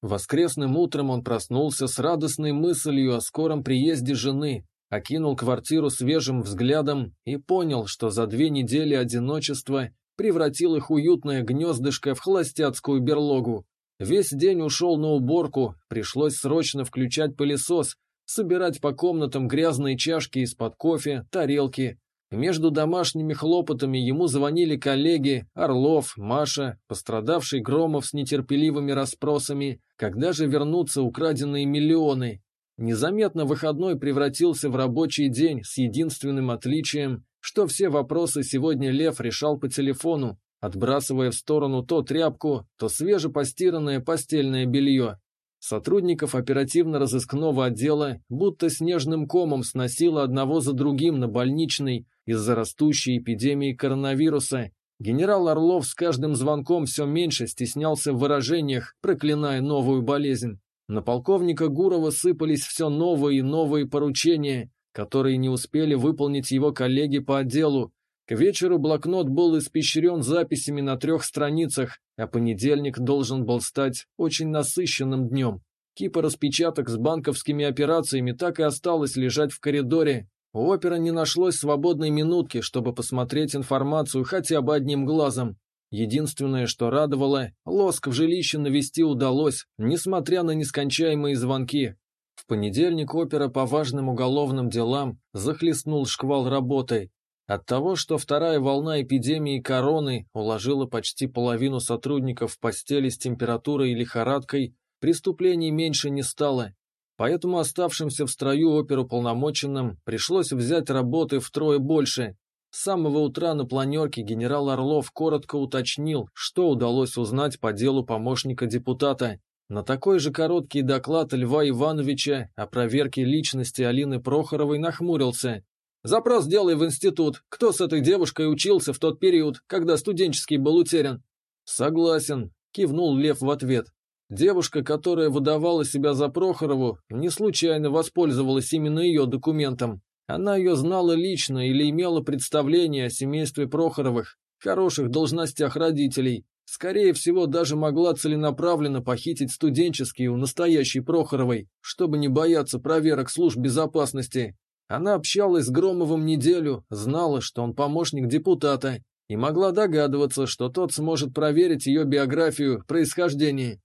Воскресным утром он проснулся с радостной мыслью о скором приезде жены, окинул квартиру свежим взглядом и понял, что за две недели одиночества превратил их уютное гнездышко в холостяцкую берлогу. Весь день ушел на уборку, пришлось срочно включать пылесос, собирать по комнатам грязные чашки из-под кофе, тарелки. Между домашними хлопотами ему звонили коллеги Орлов, Маша, пострадавший Громов с нетерпеливыми расспросами, когда же вернутся украденные миллионы. Незаметно выходной превратился в рабочий день с единственным отличием, что все вопросы сегодня Лев решал по телефону, отбрасывая в сторону то тряпку, то свежепостиранное постельное белье. Сотрудников оперативно-розыскного отдела будто снежным комом сносило одного за другим на больничный из-за растущей эпидемии коронавируса. Генерал Орлов с каждым звонком все меньше стеснялся в выражениях, проклиная новую болезнь. На полковника Гурова сыпались все новые и новые поручения, которые не успели выполнить его коллеги по отделу, к вечеру блокнот был испещрен записями на трех страницах, а понедельник должен был стать очень насыщенным днем. Кипа распечаток с банковскими операциями так и осталось лежать в коридоре. У опера не нашлось свободной минутки, чтобы посмотреть информацию хотя бы одним глазом. Единственное, что радовало, лоск в жилище навести удалось, несмотря на нескончаемые звонки. В понедельник опера по важным уголовным делам захлестнул шквал работы. От того, что вторая волна эпидемии короны уложила почти половину сотрудников в постели с температурой и лихорадкой, преступлений меньше не стало. Поэтому оставшимся в строю оперуполномоченным пришлось взять работы втрое больше. С самого утра на планерке генерал Орлов коротко уточнил, что удалось узнать по делу помощника депутата. На такой же короткий доклад Льва Ивановича о проверке личности Алины Прохоровой нахмурился, Запрос делай в институт. Кто с этой девушкой учился в тот период, когда студенческий был утерян? Согласен, кивнул Лев в ответ. Девушка, которая выдавала себя за Прохорову, не случайно воспользовалась именно ее документом. Она ее знала лично или имела представление о семействе Прохоровых, хороших должностях родителей. Скорее всего, даже могла целенаправленно похитить студенческий у настоящей Прохоровой, чтобы не бояться проверок служб безопасности. Она общалась с Громовым неделю, знала, что он помощник депутата, и могла догадываться, что тот сможет проверить ее биографию, происхождение.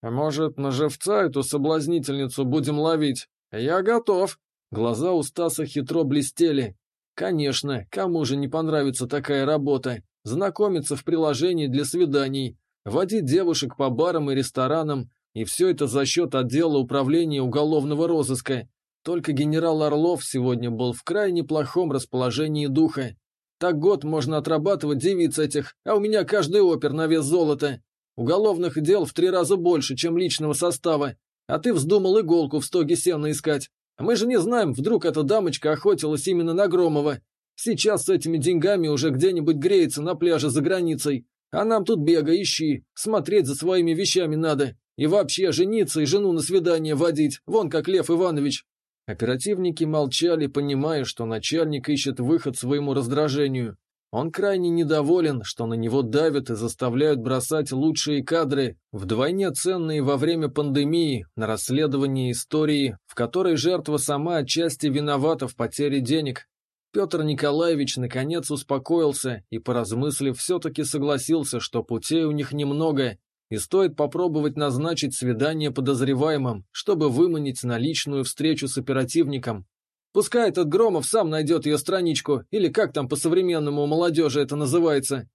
«А может, на живца эту соблазнительницу будем ловить? Я готов!» Глаза у Стаса хитро блестели. «Конечно, кому же не понравится такая работа? Знакомиться в приложении для свиданий, водить девушек по барам и ресторанам, и все это за счет отдела управления уголовного розыска. Только генерал Орлов сегодня был в крайне плохом расположении духа. Так год можно отрабатывать девиц этих, а у меня каждый опер на вес золота. Уголовных дел в три раза больше, чем личного состава. А ты вздумал иголку в стоге сена искать. Мы же не знаем, вдруг эта дамочка охотилась именно на Громова. Сейчас с этими деньгами уже где-нибудь греется на пляже за границей. А нам тут бега, ищи. Смотреть за своими вещами надо. И вообще жениться и жену на свидание водить. Вон как Лев Иванович. Оперативники молчали, понимая, что начальник ищет выход своему раздражению. Он крайне недоволен, что на него давят и заставляют бросать лучшие кадры, вдвойне ценные во время пандемии, на расследование истории, в которой жертва сама отчасти виновата в потере денег. Петр Николаевич наконец успокоился и, поразмыслив, все-таки согласился, что путей у них немного, и стоит попробовать назначить свидание подозреваемым, чтобы выманить на личную встречу с оперативником. Пускай этот Громов сам найдет ее страничку, или как там по-современному у молодежи это называется.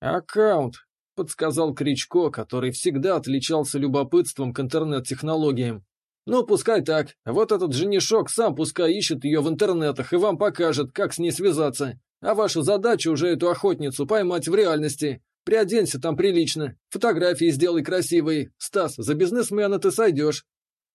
«Аккаунт», — подсказал Кричко, который всегда отличался любопытством к интернет-технологиям. «Ну, пускай так. Вот этот женишок сам пускай ищет ее в интернетах и вам покажет, как с ней связаться. А ваша задача уже эту охотницу поймать в реальности. Приоденься там прилично, фотографии сделай красивые. Стас, за бизнесмена ты сойдешь.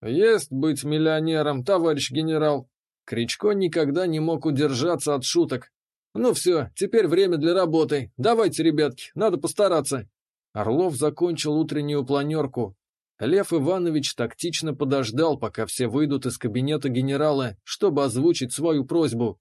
Есть быть миллионером, товарищ генерал. Кричко никогда не мог удержаться от шуток. Ну все, теперь время для работы. Давайте, ребятки, надо постараться. Орлов закончил утреннюю планерку. Лев Иванович тактично подождал, пока все выйдут из кабинета генерала, чтобы озвучить свою просьбу.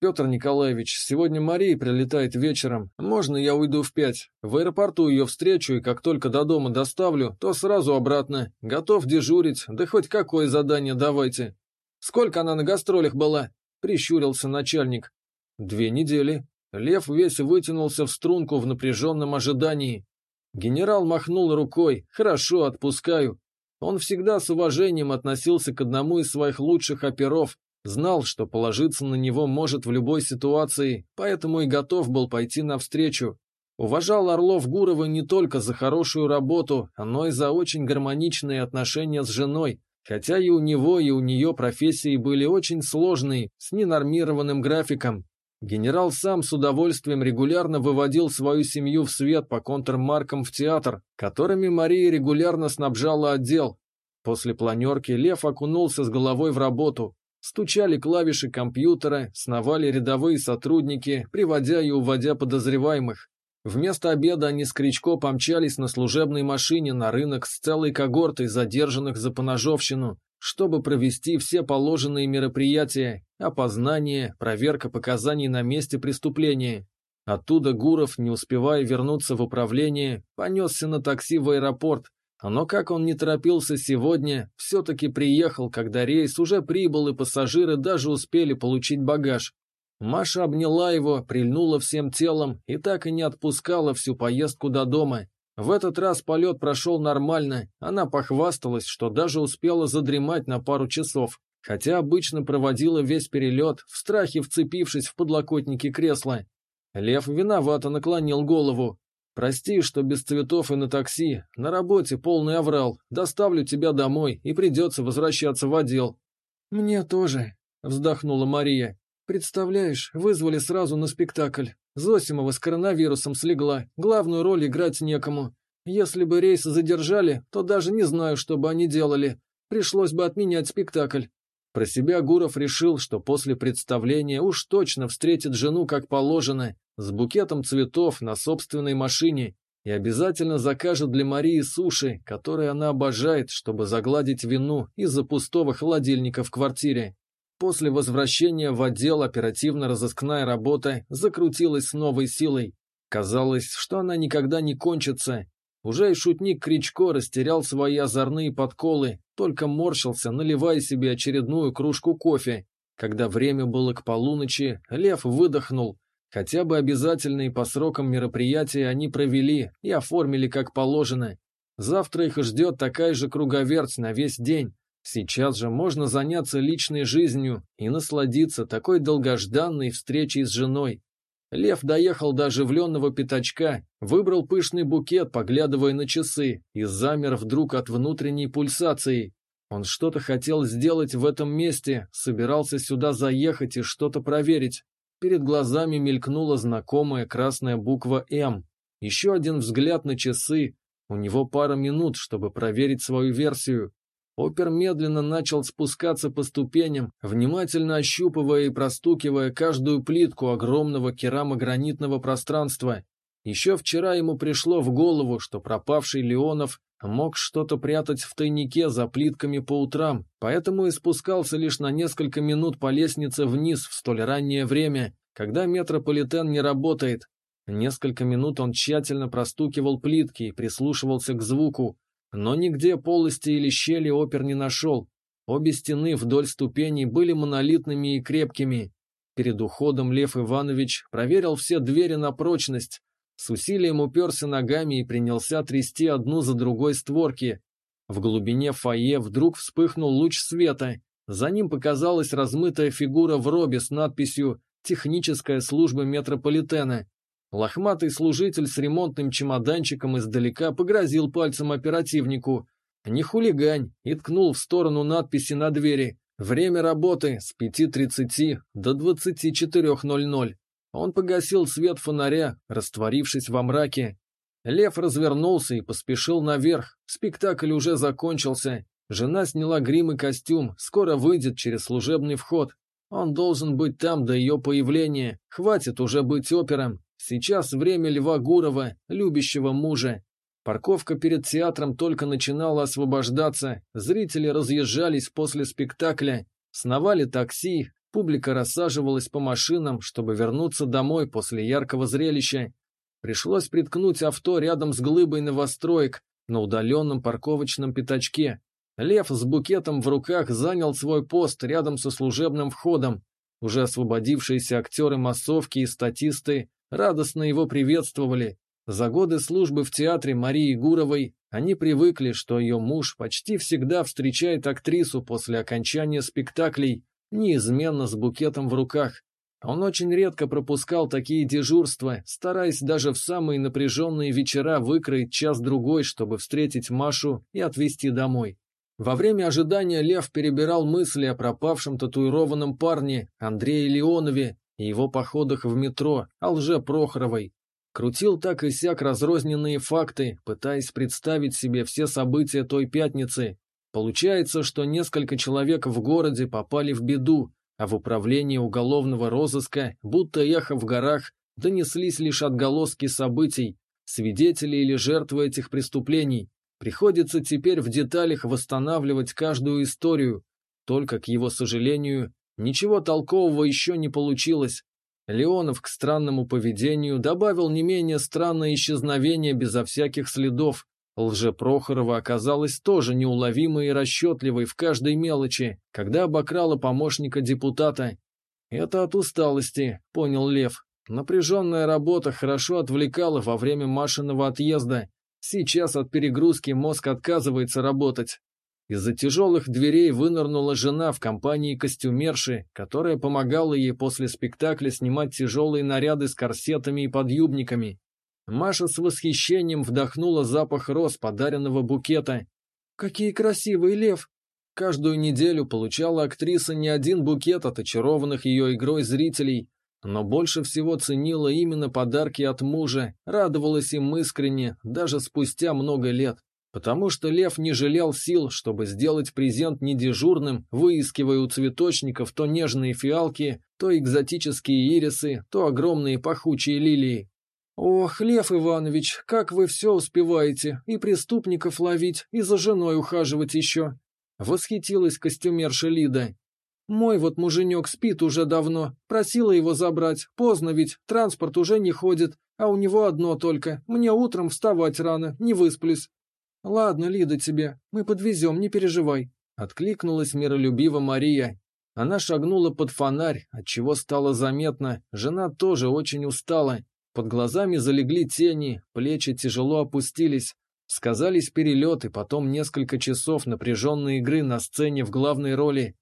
Петр Николаевич, сегодня Мария прилетает вечером. Можно я уйду в пять? В аэропорту ее встречу, и как только до дома доставлю, то сразу обратно. Готов дежурить, да хоть какое задание давайте. Сколько она на гастролях была? Прищурился начальник. Две недели. Лев весь вытянулся в струнку в напряженном ожидании. Генерал махнул рукой. Хорошо, отпускаю. Он всегда с уважением относился к одному из своих лучших оперов, Знал, что положиться на него может в любой ситуации, поэтому и готов был пойти навстречу. Уважал Орлов Гурова не только за хорошую работу, но и за очень гармоничные отношения с женой, хотя и у него, и у нее профессии были очень сложные, с ненормированным графиком. Генерал сам с удовольствием регулярно выводил свою семью в свет по контрмаркам в театр, которыми Мария регулярно снабжала отдел. После планерки Лев окунулся с головой в работу, Стучали клавиши компьютера, сновали рядовые сотрудники, приводя и уводя подозреваемых. Вместо обеда они с Кричко помчались на служебной машине на рынок с целой когортой задержанных за поножовщину, чтобы провести все положенные мероприятия, опознание, проверка показаний на месте преступления. Оттуда Гуров, не успевая вернуться в управление, понесся на такси в аэропорт, но как он не торопился сегодня, все-таки приехал, когда рейс уже прибыл и пассажиры даже успели получить багаж. Маша обняла его, прильнула всем телом и так и не отпускала всю поездку до дома. В этот раз полет прошел нормально, она похвасталась, что даже успела задремать на пару часов, хотя обычно проводила весь перелет, в страхе вцепившись в подлокотники кресла. Лев виновато наклонил голову. Прости, что без цветов и на такси. На работе полный аврал. Доставлю тебя домой, и придется возвращаться в отдел». «Мне тоже», — вздохнула Мария. «Представляешь, вызвали сразу на спектакль. Зосимова с коронавирусом слегла, главную роль играть некому. Если бы рейс задержали, то даже не знаю, что бы они делали. Пришлось бы отменять спектакль». Про себя Гуров решил, что после представления уж точно встретит жену как положено, с букетом цветов на собственной машине и обязательно закажет для Марии суши, которые она обожает, чтобы загладить вину из-за пустого холодильника в квартире. После возвращения в отдел оперативно-розыскная работа закрутилась с новой силой. Казалось, что она никогда не кончится. Уже и шутник Кричко растерял свои озорные подколы, только морщился, наливая себе очередную кружку кофе. Когда время было к полуночи, Лев выдохнул, Хотя бы обязательные по срокам мероприятия они провели и оформили как положено. Завтра их ждет такая же круговерть на весь день. Сейчас же можно заняться личной жизнью и насладиться такой долгожданной встречей с женой. Лев доехал до оживленного пятачка, выбрал пышный букет, поглядывая на часы, и замер вдруг от внутренней пульсации. Он что-то хотел сделать в этом месте, собирался сюда заехать и что-то проверить. Перед глазами мелькнула знакомая красная буква «М». Еще один взгляд на часы. У него пара минут, чтобы проверить свою версию. Опер медленно начал спускаться по ступеням, внимательно ощупывая и простукивая каждую плитку огромного керамогранитного пространства. Еще вчера ему пришло в голову, что пропавший Леонов мог что-то прятать в тайнике за плитками по утрам, поэтому и спускался лишь на несколько минут по лестнице вниз в столь раннее время, когда метрополитен не работает. Несколько минут он тщательно простукивал плитки и прислушивался к звуку, но нигде полости или щели опер не нашел. Обе стены вдоль ступеней были монолитными и крепкими. Перед уходом Лев Иванович проверил все двери на прочность, с усилием уперся ногами и принялся трясти одну за другой створки. В глубине фойе вдруг вспыхнул луч света. За ним показалась размытая фигура в робе с надписью «Техническая служба метрополитена». Лохматый служитель с ремонтным чемоданчиком издалека погрозил пальцем оперативнику. «Не хулигань!» и ткнул в сторону надписи на двери. «Время работы с 5.30 до 24.00». Он погасил свет фонаря, растворившись во мраке. Лев развернулся и поспешил наверх. Спектакль уже закончился. Жена сняла грим и костюм, скоро выйдет через служебный вход. Он должен быть там до ее появления. Хватит уже быть опером. Сейчас время Льва Гурова, любящего мужа. Парковка перед театром только начинала освобождаться. Зрители разъезжались после спектакля. Сновали такси, Публика рассаживалась по машинам, чтобы вернуться домой после яркого зрелища. Пришлось приткнуть авто рядом с глыбой новостроек на удаленном парковочном пятачке. Лев с букетом в руках занял свой пост рядом со служебным входом. Уже освободившиеся актеры массовки и статисты радостно его приветствовали. За годы службы в театре Марии Гуровой они привыкли, что ее муж почти всегда встречает актрису после окончания спектаклей, неизменно с букетом в руках. Он очень редко пропускал такие дежурства, стараясь даже в самые напряженные вечера выкроить час-другой, чтобы встретить Машу и отвезти домой. Во время ожидания Лев перебирал мысли о пропавшем татуированном парне Андрее Леонове и его походах в метро, о лже Прохоровой. Крутил так и сяк разрозненные факты, пытаясь представить себе все события той пятницы. Получается, что несколько человек в городе попали в беду, а в управлении уголовного розыска, будто эхо в горах, донеслись лишь отголоски событий, свидетели или жертвы этих преступлений. Приходится теперь в деталях восстанавливать каждую историю. Только, к его сожалению, ничего толкового еще не получилось. Леонов к странному поведению добавил не менее странное исчезновение безо всяких следов. Лжепрохорова оказалась тоже неуловимой и расчетливой в каждой мелочи, когда обокрала помощника депутата. «Это от усталости», — понял Лев. Напряженная работа хорошо отвлекала во время Машиного отъезда, Сейчас от перегрузки мозг отказывается работать. Из-за тяжелых дверей вынырнула жена в компании костюмерши, которая помогала ей после спектакля снимать тяжелые наряды с корсетами и подъюбниками. Маша с восхищением вдохнула запах роз подаренного букета. «Какие красивые, Лев!» Каждую неделю получала актриса не один букет от очарованных ее игрой зрителей, но больше всего ценила именно подарки от мужа, радовалась им искренне, даже спустя много лет, потому что Лев не жалел сил, чтобы сделать презент недежурным, выискивая у цветочников то нежные фиалки, то экзотические ирисы, то огромные пахучие лилии. «Ох, Лев Иванович, как вы все успеваете, и преступников ловить, и за женой ухаживать еще!» Восхитилась костюмерша Лида. Мой вот муженек спит уже давно, просила его забрать, поздно ведь, транспорт уже не ходит, а у него одно только, мне утром вставать рано, не высплюсь. Ладно, Лида тебе, мы подвезем, не переживай. Откликнулась миролюбиво Мария. Она шагнула под фонарь, отчего стало заметно, жена тоже очень устала. Под глазами залегли тени, плечи тяжело опустились. Сказались перелеты, потом несколько часов напряженной игры на сцене в главной роли.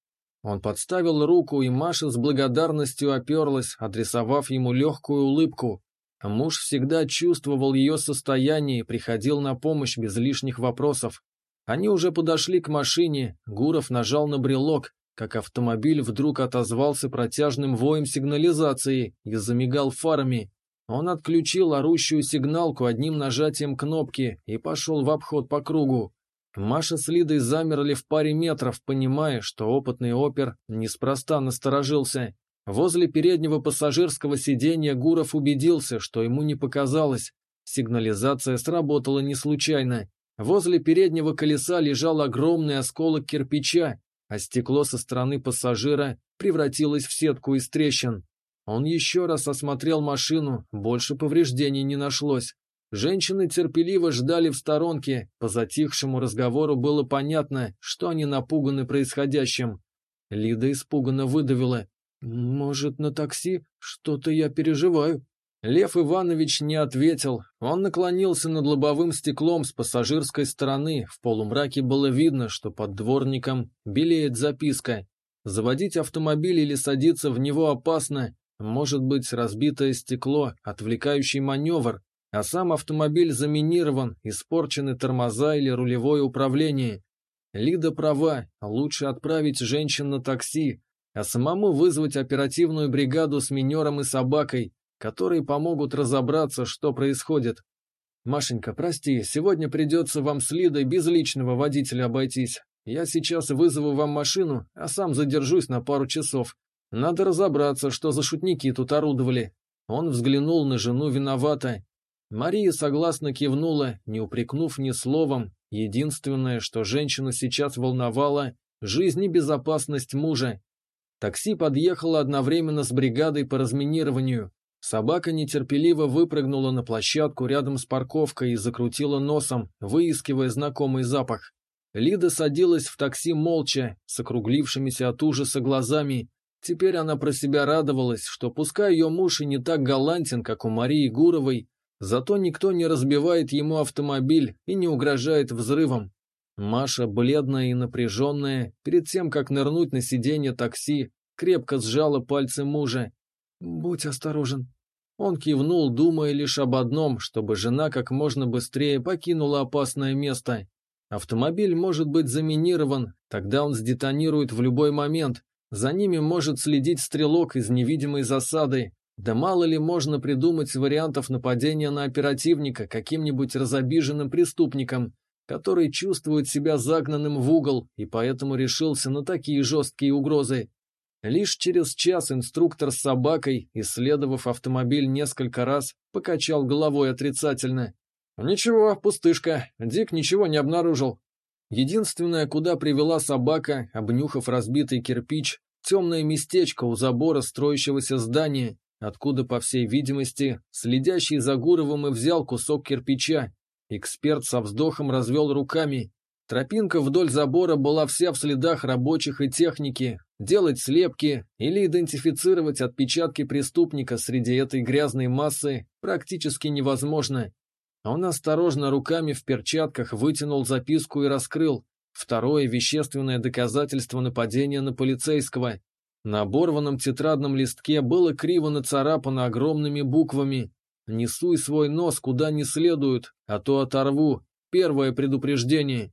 Он подставил руку, и Маша с благодарностью оперлась, адресовав ему легкую улыбку. Муж всегда чувствовал ее состояние и приходил на помощь без лишних вопросов. Они уже подошли к машине, Гуров нажал на брелок, как автомобиль вдруг отозвался протяжным воем сигнализации и замигал фарами. Он отключил орущую сигналку одним нажатием кнопки и пошел в обход по кругу. Маша с Лидой замерли в паре метров, понимая, что опытный опер неспроста насторожился. Возле переднего пассажирского сиденья Гуров убедился, что ему не показалось. Сигнализация сработала не случайно. Возле переднего колеса лежал огромный осколок кирпича, а стекло со стороны пассажира превратилось в сетку из трещин. Он еще раз осмотрел машину, больше повреждений не нашлось. Женщины терпеливо ждали в сторонке, по затихшему разговору было понятно, что они напуганы происходящим. Лида испуганно выдавила. «Может, на такси? Что-то я переживаю». Лев Иванович не ответил. Он наклонился над лобовым стеклом с пассажирской стороны. В полумраке было видно, что под дворником белеет записка. Заводить автомобиль или садиться в него опасно. Может быть, разбитое стекло, отвлекающий маневр, а сам автомобиль заминирован, испорчены тормоза или рулевое управление. Лида права, лучше отправить женщин на такси, а самому вызвать оперативную бригаду с минером и собакой, которые помогут разобраться, что происходит. Машенька, прости, сегодня придется вам с Лидой без личного водителя обойтись. Я сейчас вызову вам машину, а сам задержусь на пару часов. Надо разобраться, что за шутники тут орудовали. Он взглянул на жену виновато Мария согласно кивнула, не упрекнув ни словом. Единственное, что женщину сейчас волновало – жизнь и безопасность мужа. Такси подъехало одновременно с бригадой по разминированию. Собака нетерпеливо выпрыгнула на площадку рядом с парковкой и закрутила носом, выискивая знакомый запах. Лида садилась в такси молча, с округлившимися от ужаса глазами. Теперь она про себя радовалась, что пускай ее муж и не так галантен, как у Марии Гуровой, зато никто не разбивает ему автомобиль и не угрожает взрывом. Маша, бледная и напряженная, перед тем, как нырнуть на сиденье такси, крепко сжала пальцы мужа. «Будь осторожен». Он кивнул, думая лишь об одном, чтобы жена как можно быстрее покинула опасное место. Автомобиль может быть заминирован, тогда он сдетонирует в любой момент. За ними может следить стрелок из невидимой засады. Да мало ли можно придумать вариантов нападения на оперативника каким-нибудь разобиженным преступником который чувствует себя загнанным в угол и поэтому решился на такие жесткие угрозы. Лишь через час инструктор с собакой, исследовав автомобиль несколько раз, покачал головой отрицательно. «Ничего, пустышка, Дик ничего не обнаружил». Единственное, куда привела собака, обнюхав разбитый кирпич, темное местечко у забора строящегося здания, откуда, по всей видимости, следящий за Гуровым и взял кусок кирпича, Эксперт со вздохом развел руками. Тропинка вдоль забора была вся в следах рабочих и техники. Делать слепки или идентифицировать отпечатки преступника среди этой грязной массы практически невозможно. Он осторожно руками в перчатках вытянул записку и раскрыл. Второе вещественное доказательство нападения на полицейского. На оборванном тетрадном листке было криво нацарапано огромными буквами не суй свой нос куда не следует, а то оторву. Первое предупреждение.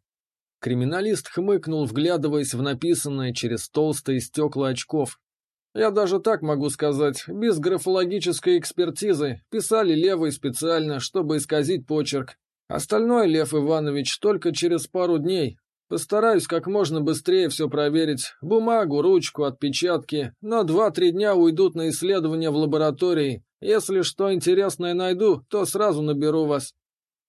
Криминалист хмыкнул, вглядываясь в написанное через толстые стекла очков. Я даже так могу сказать, без графологической экспертизы, писали левой специально, чтобы исказить почерк. Остальное, Лев Иванович, только через пару дней. Постараюсь как можно быстрее все проверить. Бумагу, ручку, отпечатки. На два-три дня уйдут на исследования в лаборатории. Если что интересное найду, то сразу наберу вас».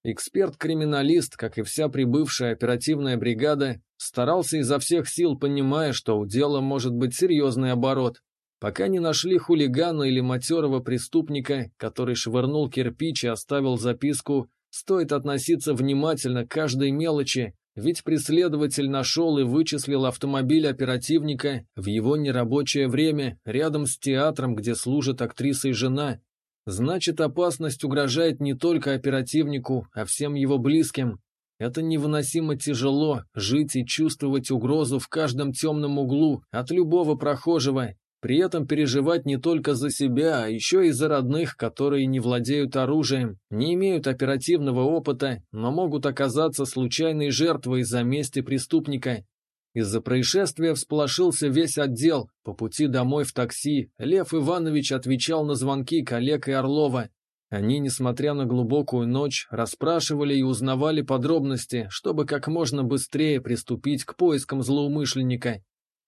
Эксперт-криминалист, как и вся прибывшая оперативная бригада, старался изо всех сил, понимая, что у дела может быть серьезный оборот. Пока не нашли хулигана или матерого преступника, который швырнул кирпич и оставил записку, стоит относиться внимательно к каждой мелочи, ведь преследователь нашел и вычислил автомобиль оперативника в его нерабочее время рядом с театром, где служит актриса и жена. Значит, опасность угрожает не только оперативнику, а всем его близким. Это невыносимо тяжело – жить и чувствовать угрозу в каждом темном углу от любого прохожего, при этом переживать не только за себя, а еще и за родных, которые не владеют оружием, не имеют оперативного опыта, но могут оказаться случайной жертвой из-за мести преступника. Из-за происшествия всполошился весь отдел. По пути домой в такси Лев Иванович отвечал на звонки коллег и Орлова. Они, несмотря на глубокую ночь, расспрашивали и узнавали подробности, чтобы как можно быстрее приступить к поискам злоумышленника.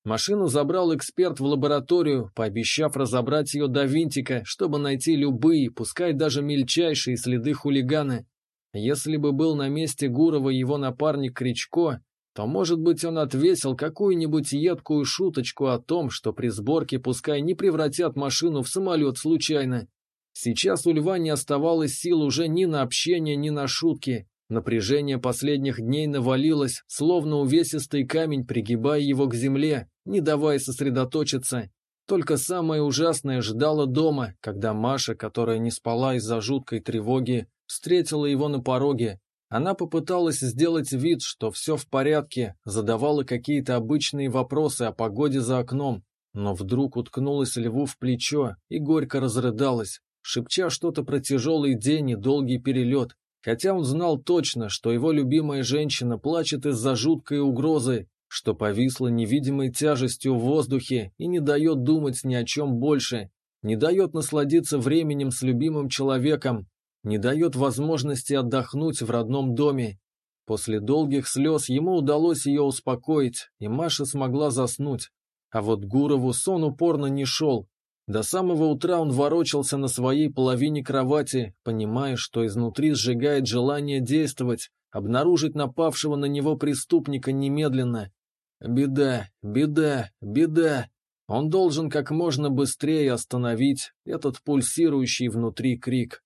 Машину забрал эксперт в лабораторию, пообещав разобрать ее до винтика, чтобы найти любые, пускай даже мельчайшие следы хулигана. Если бы был на месте Гурова его напарник Кричко, то, может быть, он отвесил какую-нибудь едкую шуточку о том, что при сборке пускай не превратят машину в самолет случайно. Сейчас у Льва не оставалось сил уже ни на общение, ни на шутки. Напряжение последних дней навалилось, словно увесистый камень, пригибая его к земле, не давая сосредоточиться. Только самое ужасное ждало дома, когда Маша, которая не спала из-за жуткой тревоги, встретила его на пороге. Она попыталась сделать вид, что все в порядке, задавала какие-то обычные вопросы о погоде за окном, но вдруг уткнулась льву в плечо и горько разрыдалась, шепча что-то про тяжелый день и долгий перелет, хотя он знал точно, что его любимая женщина плачет из-за жуткой угрозы, что повисла невидимой тяжестью в воздухе и не дает думать ни о чем больше, не дает насладиться временем с любимым человеком, не дает возможности отдохнуть в родном доме. После долгих слез ему удалось ее успокоить, и Маша смогла заснуть. А вот Гурову сон упорно не шел, до самого утра он ворочался на своей половине кровати, понимая, что изнутри сжигает желание действовать, обнаружить напавшего на него преступника немедленно. Беда, беда, беда. Он должен как можно быстрее остановить этот пульсирующий внутри крик.